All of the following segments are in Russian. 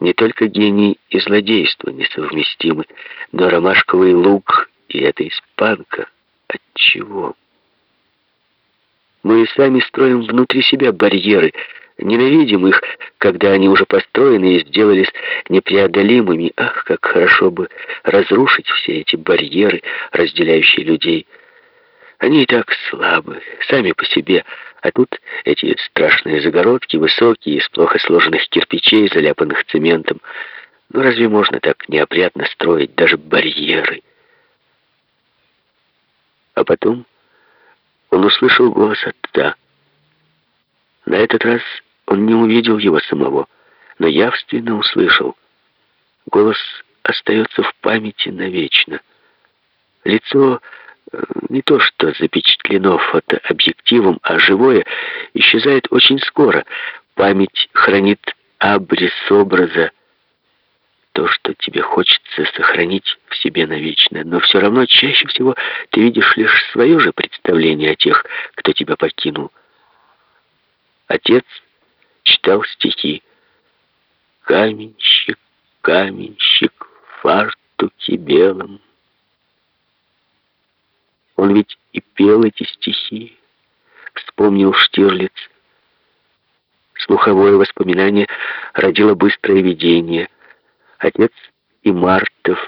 Не только гений и злодейство несовместимы, но ромашковый лук и эта испанка. От чего? Мы сами строим внутри себя барьеры, ненавидим их, когда они уже построены и сделались непреодолимыми. Ах, как хорошо бы разрушить все эти барьеры, разделяющие людей. Они и так слабы, сами по себе, а тут эти страшные загородки, высокие, из плохо сложенных кирпичей, заляпанных цементом. Ну разве можно так неопрятно строить даже барьеры? А потом он услышал голос отца. На этот раз он не увидел его самого, но явственно услышал. Голос остается в памяти навечно. Лицо не то что запечатлено фотообъективом, а живое исчезает очень скоро. Память хранит абрис образа, то, что тебе хочется сохранить в себе навечно, но все равно чаще всего ты видишь лишь свое же представление о тех, кто тебя покинул. Отец читал стихи. «Каменщик, каменщик, в фартуке белом». Он ведь и пел эти стихи, вспомнил Штирлиц. Слуховое воспоминание родило быстрое видение — Отец и Мартов,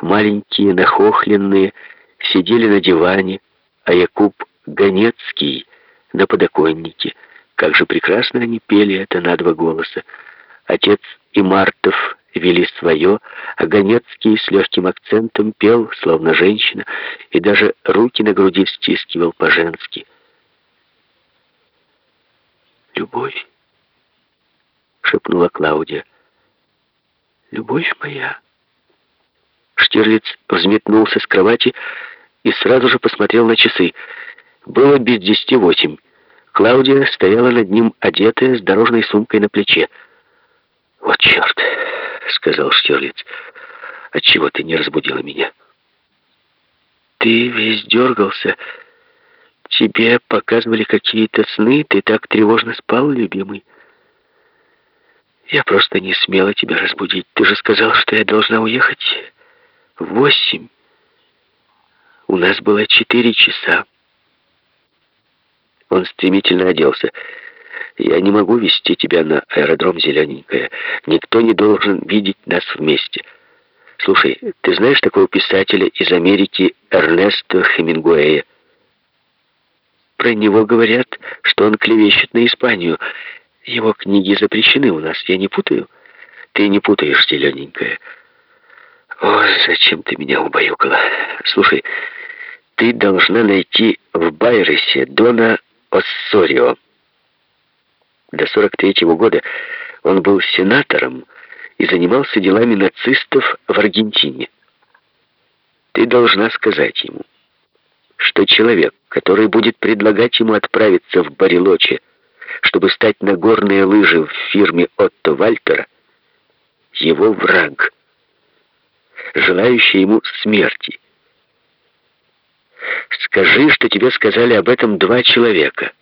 маленькие нахохленные, сидели на диване, а Якуб Ганецкий на подоконнике. Как же прекрасно они пели это на два голоса. Отец и Мартов вели свое, а Ганецкий с легким акцентом пел, словно женщина, и даже руки на груди стискивал по-женски. «Любовь?» — шепнула Клаудия любовь моя». Штирлиц взметнулся с кровати и сразу же посмотрел на часы. Было без десяти восемь. Клаудия стояла над ним, одетая, с дорожной сумкой на плече. Сказал Штирлиц. «Отчего ты не разбудила меня?» «Ты весь дергался. Тебе показывали какие-то сны. Ты так тревожно спал, любимый». Я просто не смела тебя разбудить. Ты же сказал, что я должна уехать в восемь. У нас было четыре часа. Он стремительно оделся. Я не могу вести тебя на аэродром Зелененькая. Никто не должен видеть нас вместе. Слушай, ты знаешь такого писателя из Америки Эрнесто Хемингуэя? Про него говорят, что он клевещет на Испанию. Его книги запрещены у нас, я не путаю. Ты не путаешь, зелененькая. Ой, зачем ты меня убаюкала? Слушай, ты должна найти в Байресе Дона Оссорио. До 43-го года он был сенатором и занимался делами нацистов в Аргентине. Ты должна сказать ему, что человек, который будет предлагать ему отправиться в Барилоче, чтобы стать на горные лыжи в фирме Отто Вальтера, его враг, желающий ему смерти. Скажи, что тебе сказали об этом два человека.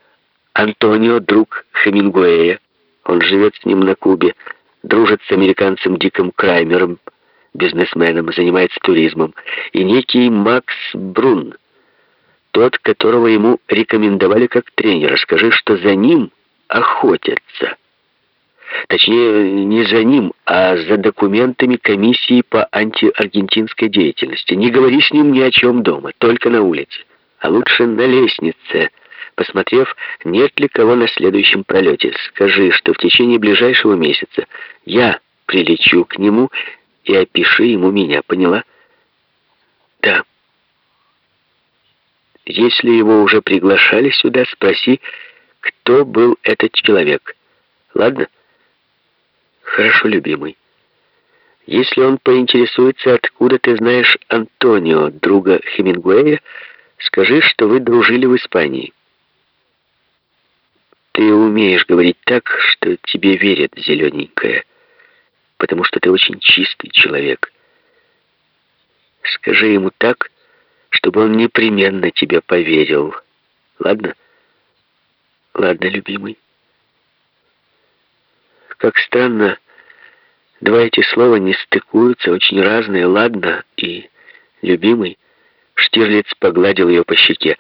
Антонио, друг Хемингуэя, он живет с ним на Кубе, дружит с американцем Диком Краймером, бизнесменом, занимается туризмом, и некий Макс Брун, тот, которого ему рекомендовали как тренера. Скажи, что за ним охотятся. Точнее, не за ним, а за документами комиссии по антиаргентинской деятельности. Не говори с ним ни о чем дома, только на улице. А лучше на лестнице, посмотрев, нет ли кого на следующем пролете. Скажи, что в течение ближайшего месяца я прилечу к нему и опиши ему меня, поняла? Да. Если его уже приглашали сюда, спроси, кто был этот человек. Ладно? Хорошо, любимый. Если он поинтересуется, откуда ты знаешь Антонио, друга Хемингуэя, скажи, что вы дружили в Испании. Умеешь говорить так, что тебе верят, зелененькая, потому что ты очень чистый человек. Скажи ему так, чтобы он непременно тебе поверил. Ладно? Ладно, любимый. Как странно, Два эти слова не стыкуются, очень разные. Ладно и любимый. Штирлиц погладил ее по щеке.